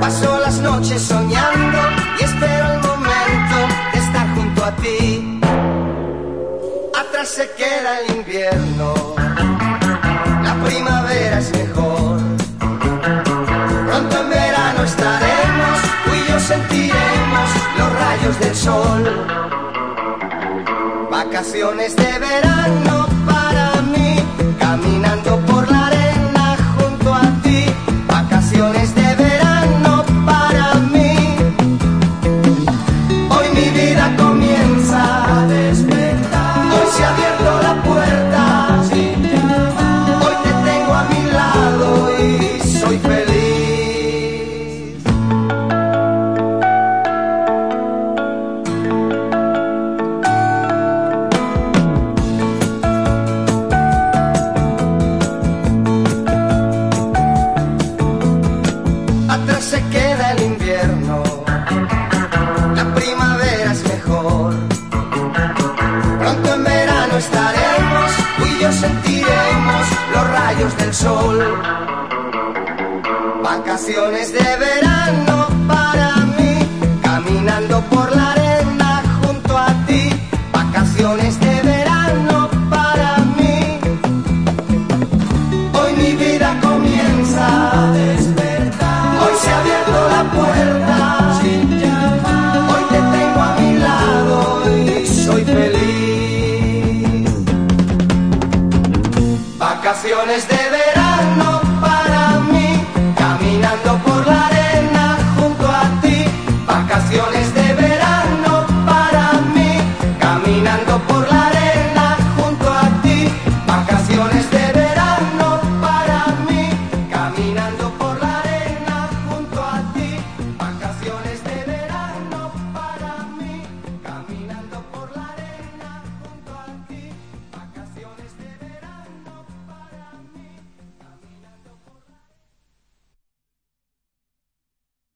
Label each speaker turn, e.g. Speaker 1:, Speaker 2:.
Speaker 1: Paso las noches soñando y espero el momento de estar junto a ti. Atrás se queda el invierno, la primavera es mejor. Pronto en verano estaremos, tú y yo sentiremos los rayos del sol. Vacaciones de verano soy feliz. Atrás se queda el invierno, la primavera es mejor. Pronto en verano estaremos, tú y yo sentiremos los rayos del sol. Vacaciones de verano para mí, caminando por la arena junto a ti. Vacaciones de verano para mí. Hoy mi vida comienza a despertar. Hoy se ha abierto la puerta. Hoy te tengo a mi lado y soy feliz. Vacaciones de verano